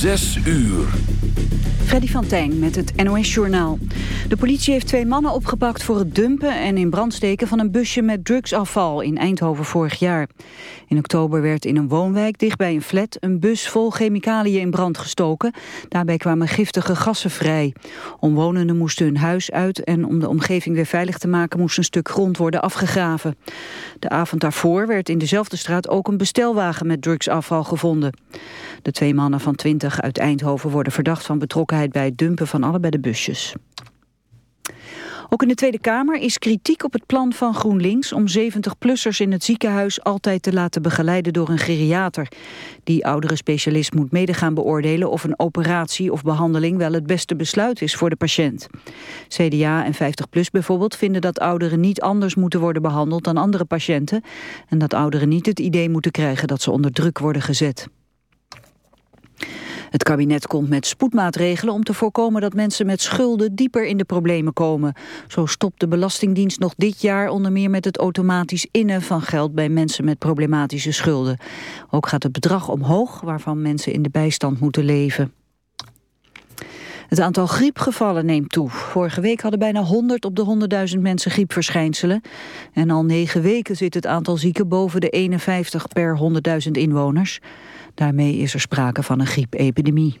Zes uur. Freddy van Tijn met het NOS-journaal. De politie heeft twee mannen opgepakt voor het dumpen en in brand steken van een busje met drugsafval in Eindhoven vorig jaar. In oktober werd in een woonwijk dichtbij een flat een bus vol chemicaliën in brand gestoken. Daarbij kwamen giftige gassen vrij. Omwonenden moesten hun huis uit en om de omgeving weer veilig te maken moest een stuk grond worden afgegraven. De avond daarvoor werd in dezelfde straat ook een bestelwagen met drugsafval gevonden. De twee mannen van 20 uit Eindhoven worden verdacht van betrokkenheid bij het dumpen van allebei de busjes. Ook in de Tweede Kamer is kritiek op het plan van GroenLinks om 70-plussers in het ziekenhuis altijd te laten begeleiden door een geriater. Die oudere specialist moet mede gaan beoordelen of een operatie of behandeling wel het beste besluit is voor de patiënt. CDA en 50PLUS bijvoorbeeld vinden dat ouderen niet anders moeten worden behandeld dan andere patiënten en dat ouderen niet het idee moeten krijgen dat ze onder druk worden gezet. Het kabinet komt met spoedmaatregelen om te voorkomen dat mensen met schulden dieper in de problemen komen. Zo stopt de Belastingdienst nog dit jaar onder meer met het automatisch innen van geld bij mensen met problematische schulden. Ook gaat het bedrag omhoog waarvan mensen in de bijstand moeten leven. Het aantal griepgevallen neemt toe. Vorige week hadden bijna 100 op de 100.000 mensen griepverschijnselen. En al negen weken zit het aantal zieken boven de 51 per 100.000 inwoners. Daarmee is er sprake van een griepepidemie.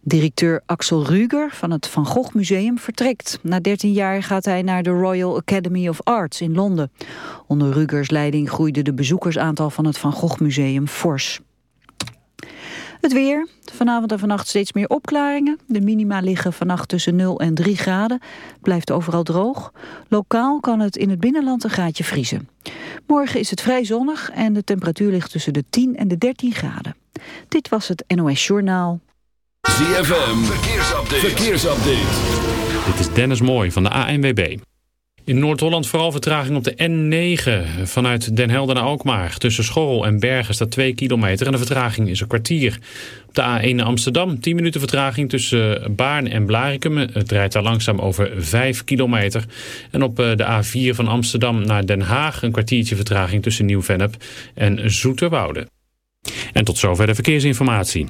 Directeur Axel Ruger van het Van Gogh Museum vertrekt. Na 13 jaar gaat hij naar de Royal Academy of Arts in Londen. Onder Rugers leiding groeide de bezoekersaantal van het Van Gogh Museum fors. Het weer. Vanavond en vannacht steeds meer opklaringen. De minima liggen vannacht tussen 0 en 3 graden. Blijft overal droog. Lokaal kan het in het binnenland een graadje vriezen. Morgen is het vrij zonnig en de temperatuur ligt tussen de 10 en de 13 graden. Dit was het NOS Journaal. ZFM. Verkeersupdate. Verkeersupdate. Dit is Dennis Mooi van de ANWB. In Noord-Holland vooral vertraging op de N9 vanuit Den Helder naar Alkmaar. Tussen Schorrel en Bergen staat 2 kilometer en de vertraging is een kwartier. Op de A1 naar Amsterdam 10 minuten vertraging tussen Baarn en Blarikum. Het rijdt daar langzaam over 5 kilometer. En op eh, de A4 van Amsterdam naar Den Haag een kwartiertje vertraging tussen Nieuw-Vennep en Zoeterwoude. En tot zover de verkeersinformatie.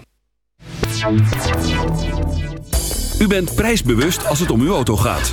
U bent prijsbewust als het om uw auto gaat.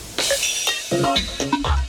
あっ!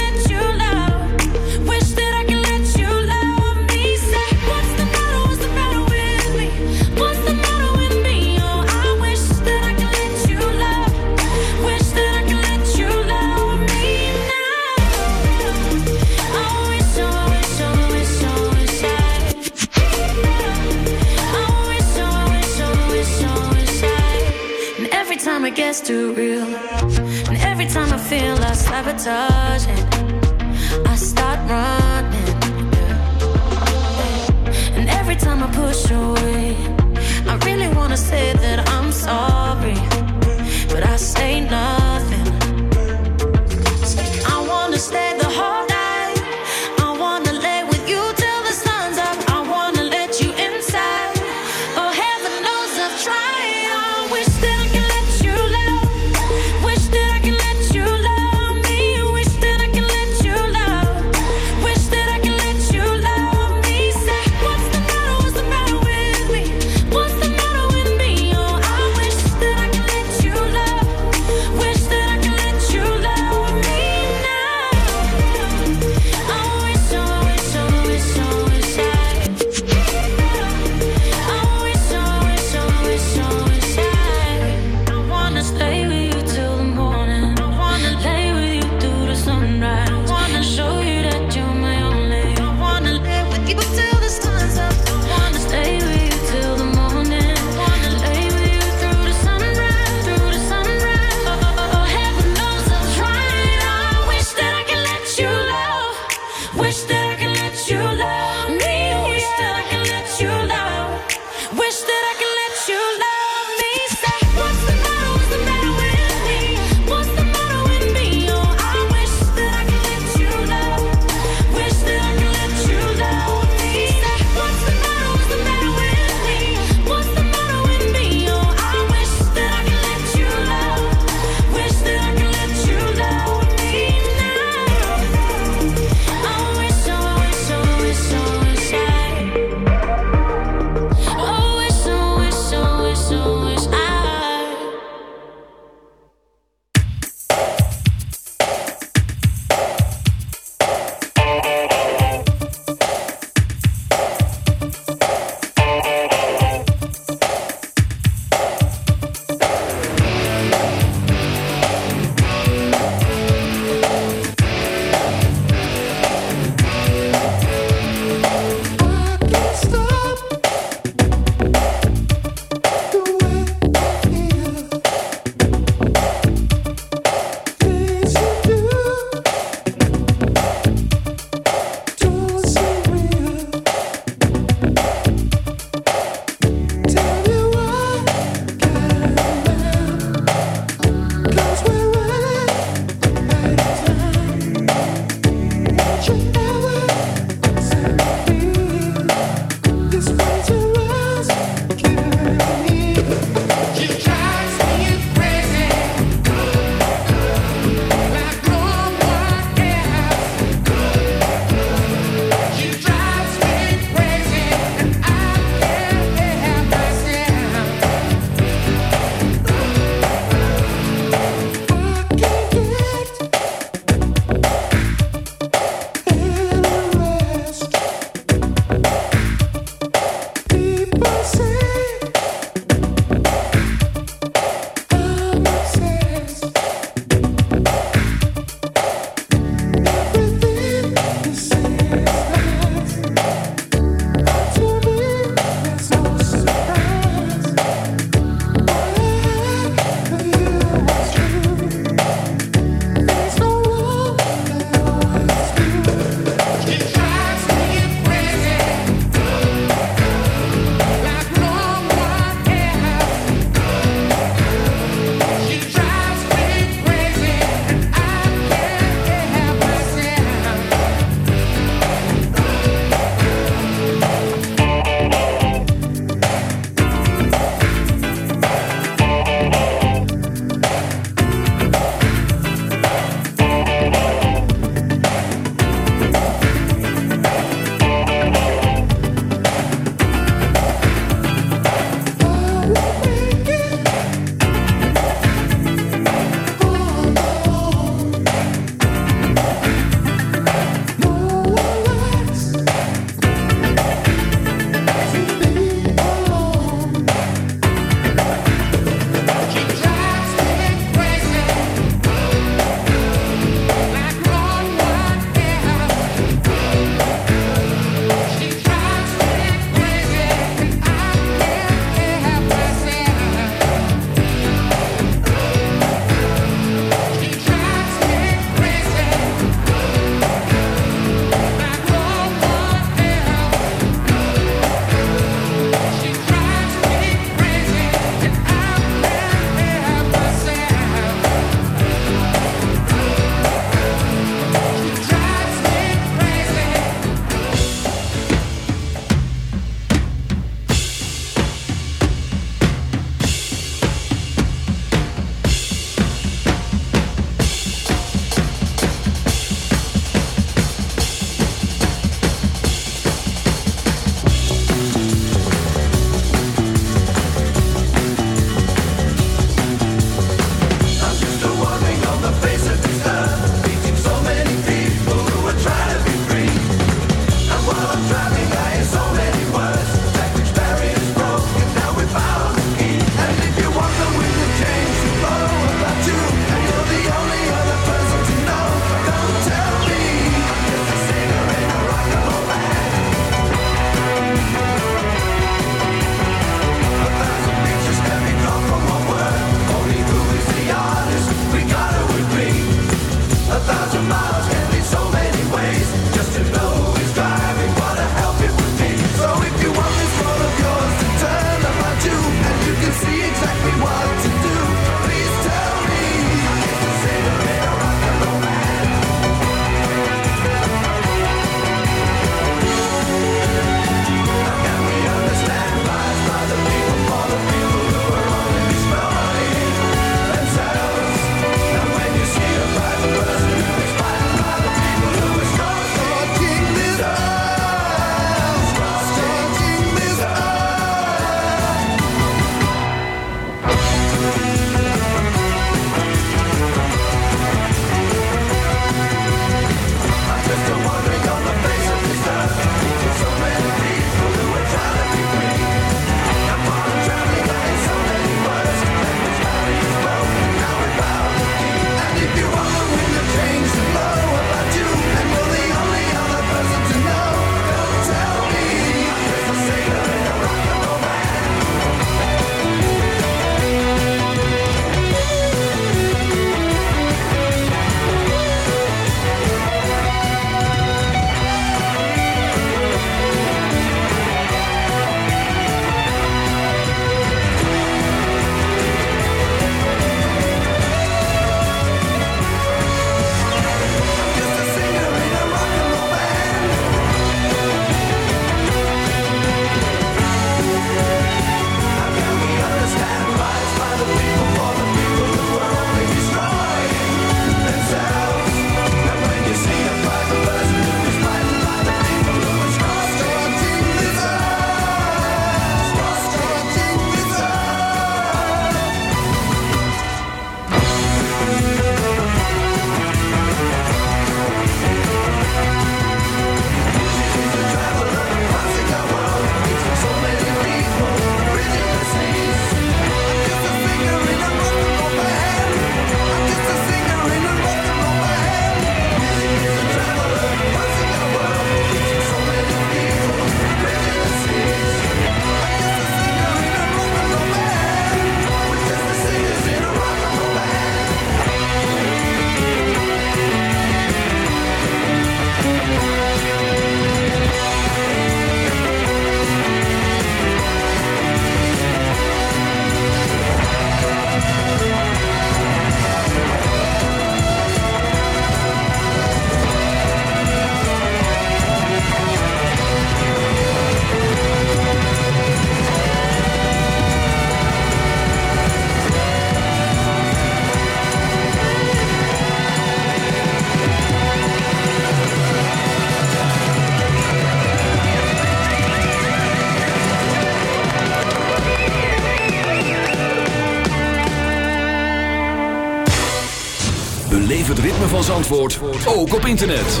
Zandvoort ook op internet.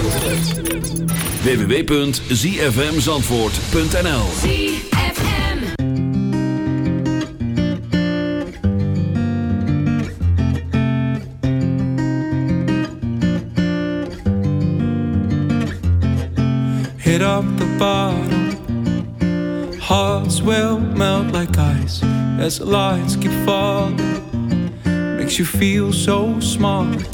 www.zfmzandvoort.nl Hit up the bottom. Hearts will melt like ice As the lights keep falling. Makes you feel so smart.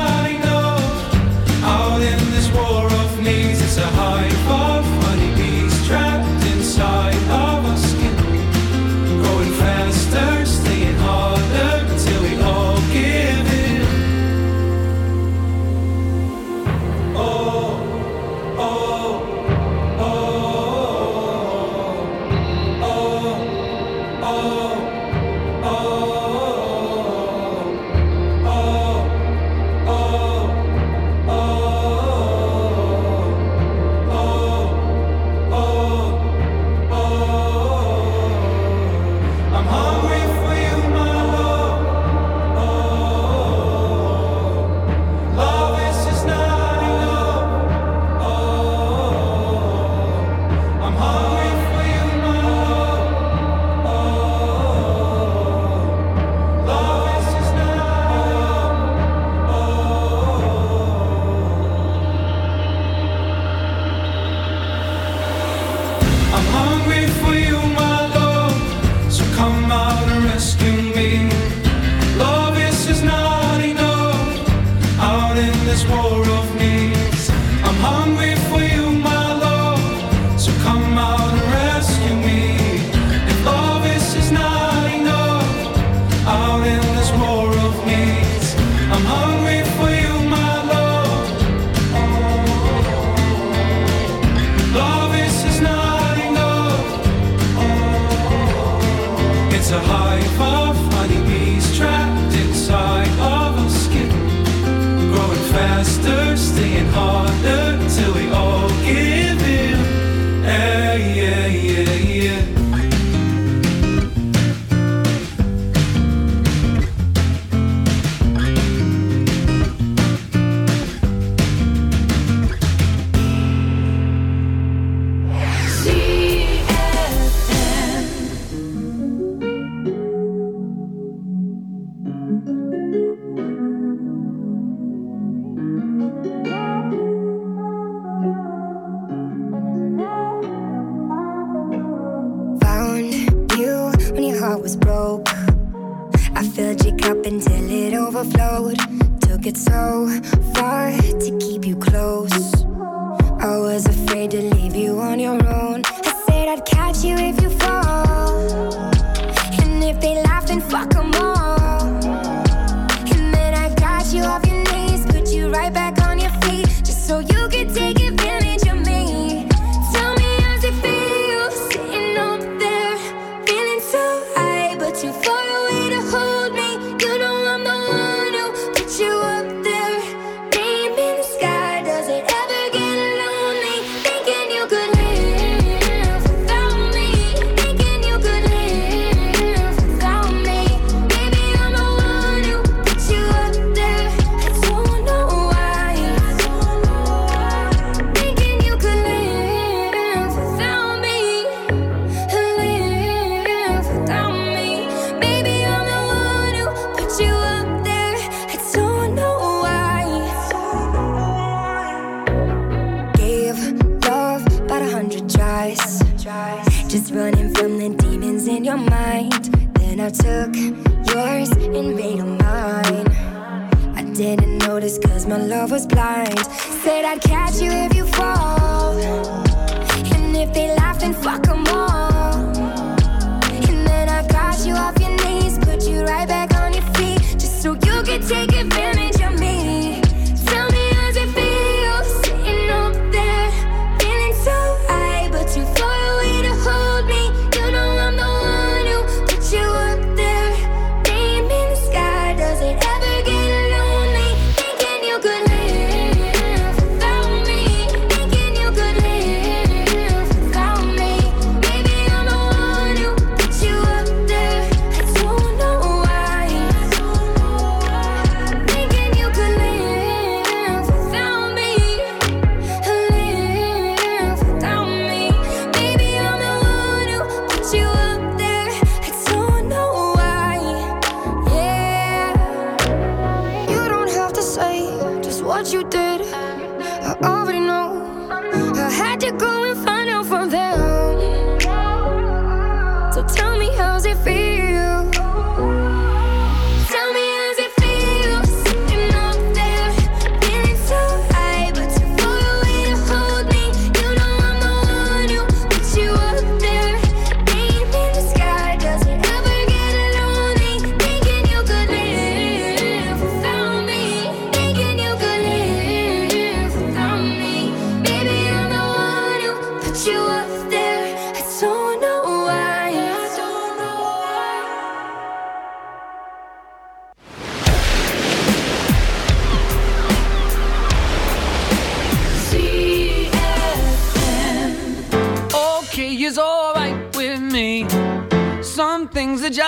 choice. Just running from the demons in your mind. Then I took yours and made them mine. I didn't notice cause my love was blind. Said I'd catch you if you fall. And if they laugh, then fuck them all. And then I got you off your knees, put you right back on your feet. Just so you could take advantage.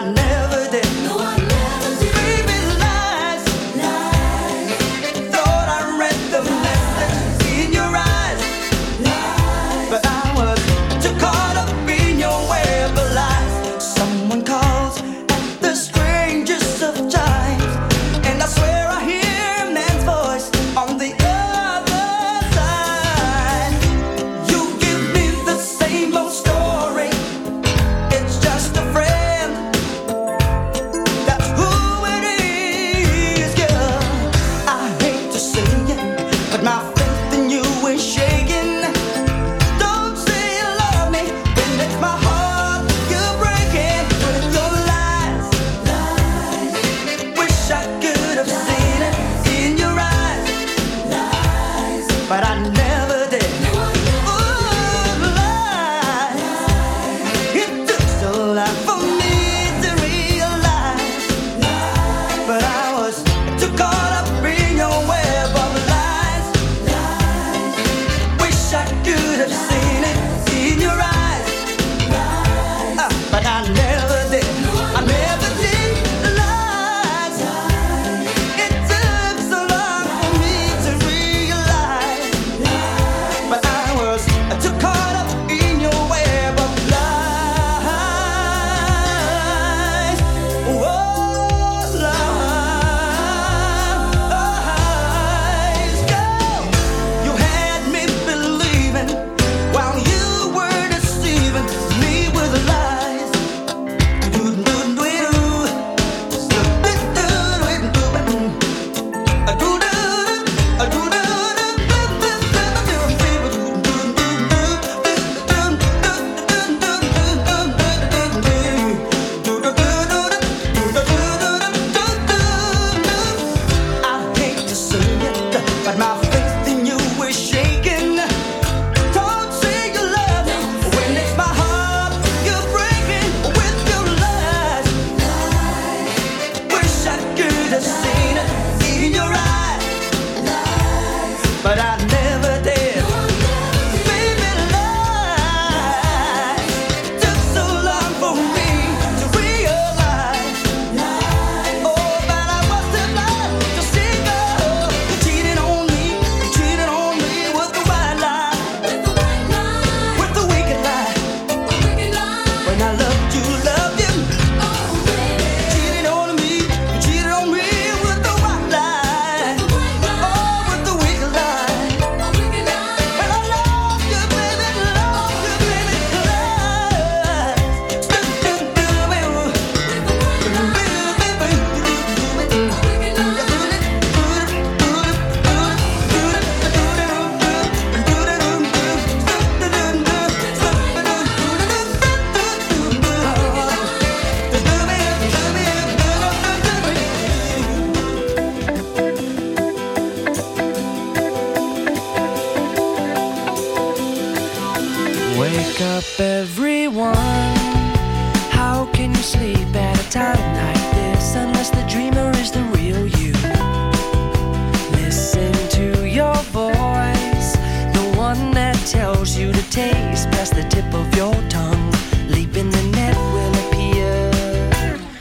I never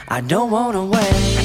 I don't wanna wait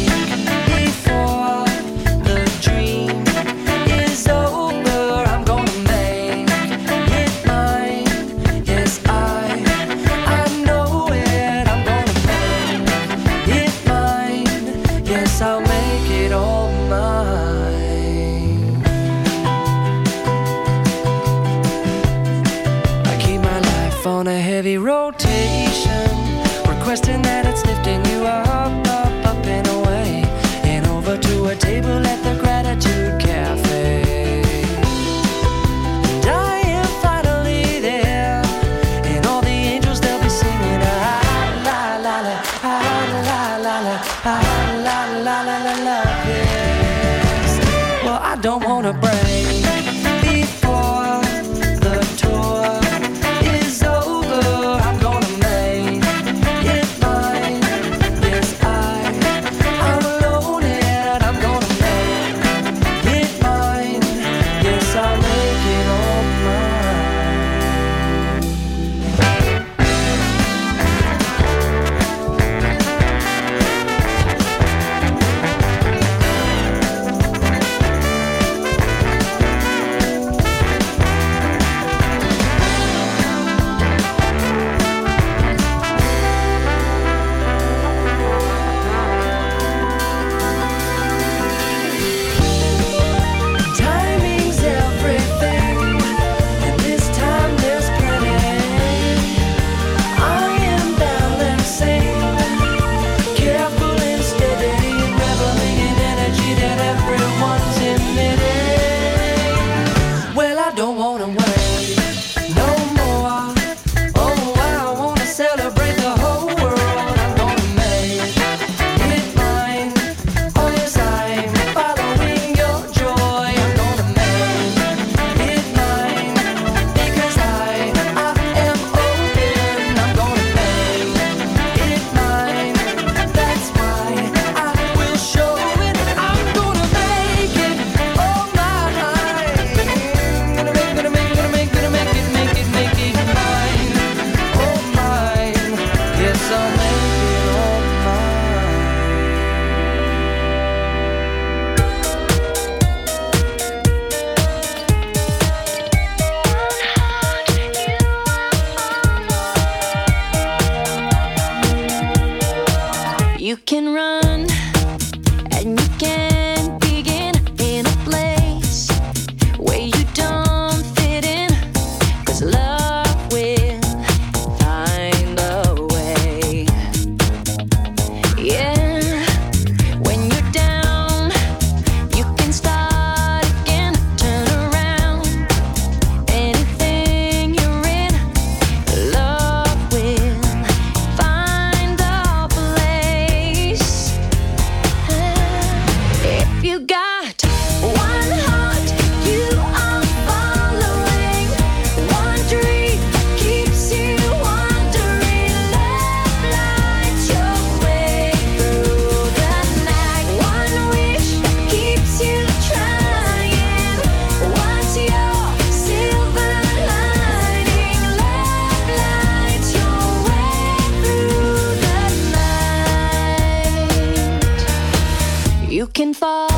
can fall.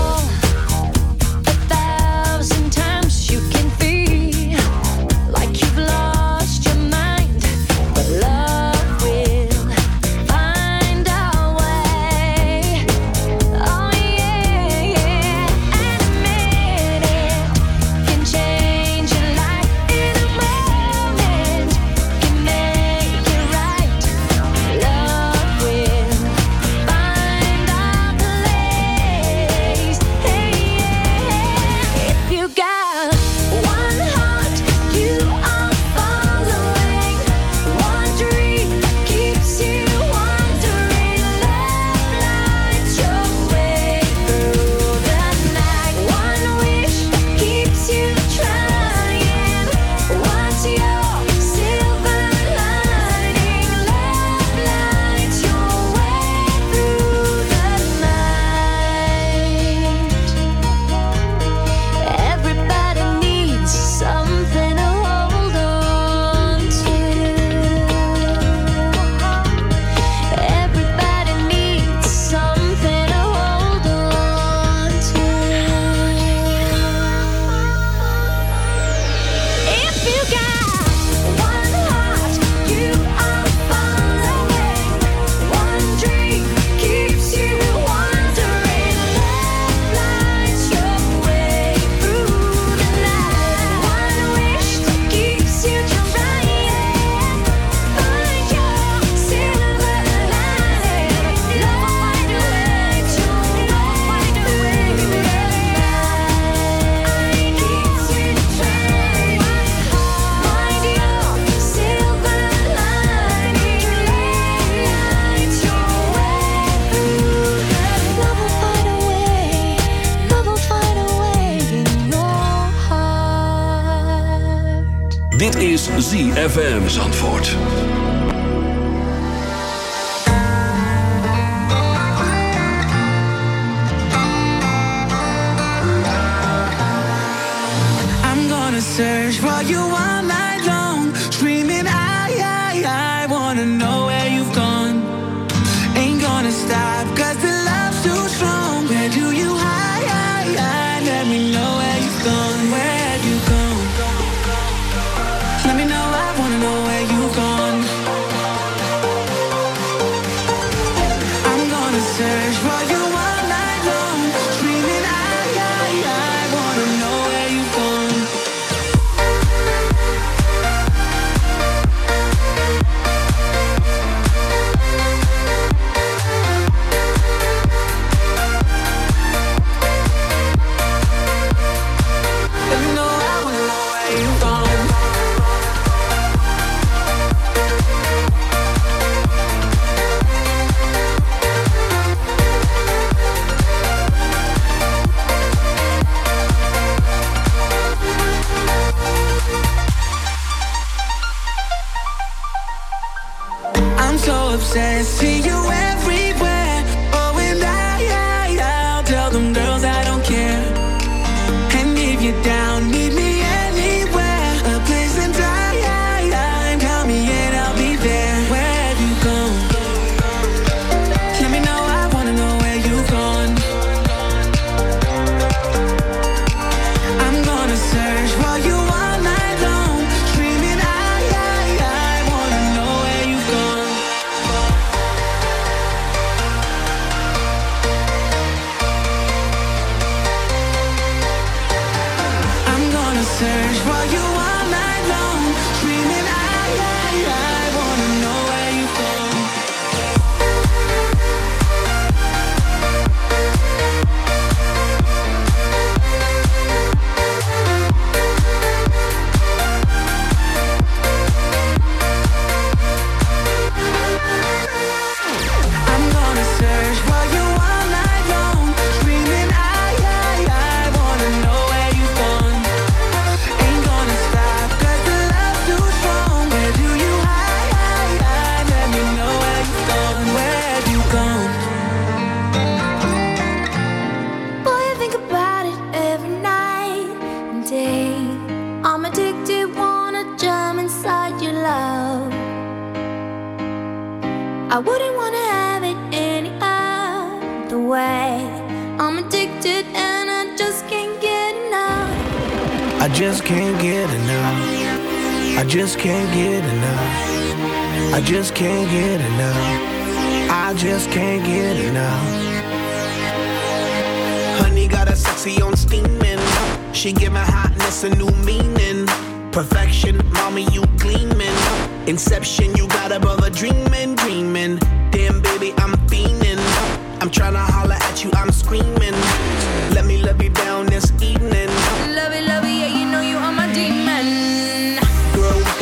ZFM Zandvoort. I'm gonna search for you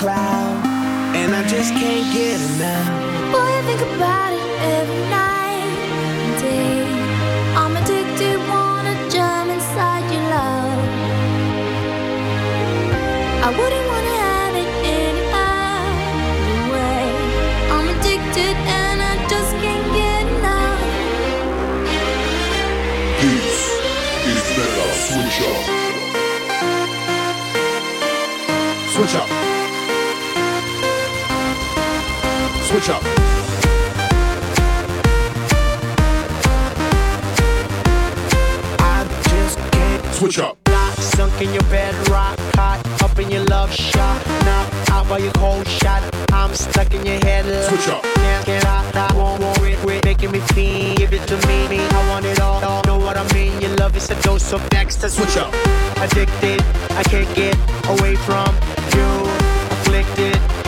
cloud. and I just can't get enough. Boy, I think about it every night and day. I'm addicted, wanna jump inside your love. I wouldn't wanna have it any other way. I'm addicted and I just can't get enough. This is Mega Switch Up. Switch up. Switch up. I just can't switch up. Sunk in your bed, rock hot, up in your love shot. Now out by your cold shot. I'm stuck in your head. Switch up. Can't get out, I won't worry, quit making me feel. Give it to me, me. I want it all, all. Know what I mean? Your love is a dose of next. Switch up. Addicted, I can't get away from you.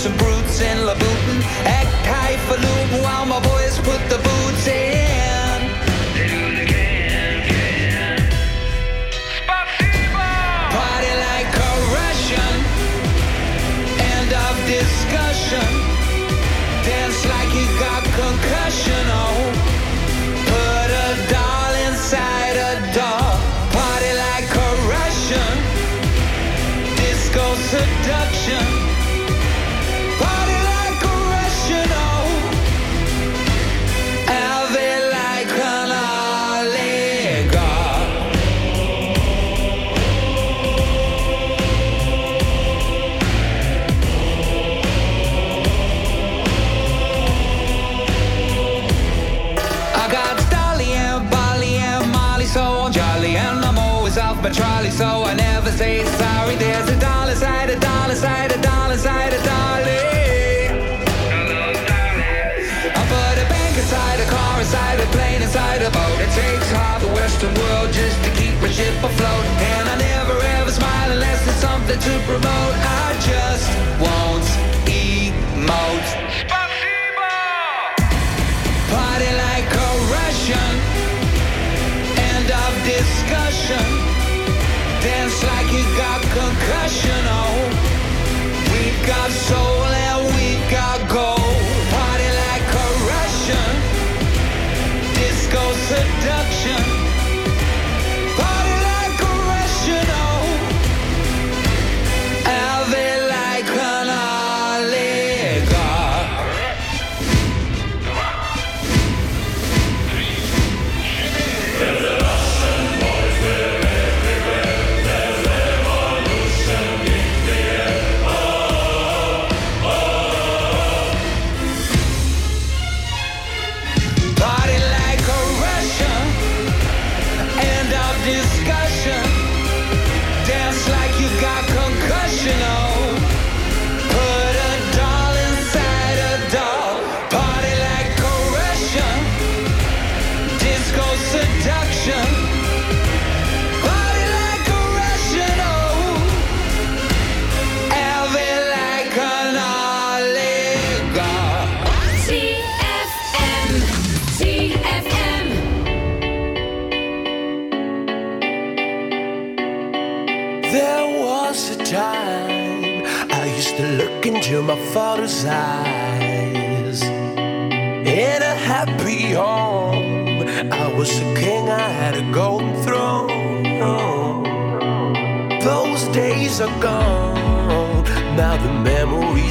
Some brutes in Labutin. Act highfalutin while my boys put the I.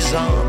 sun.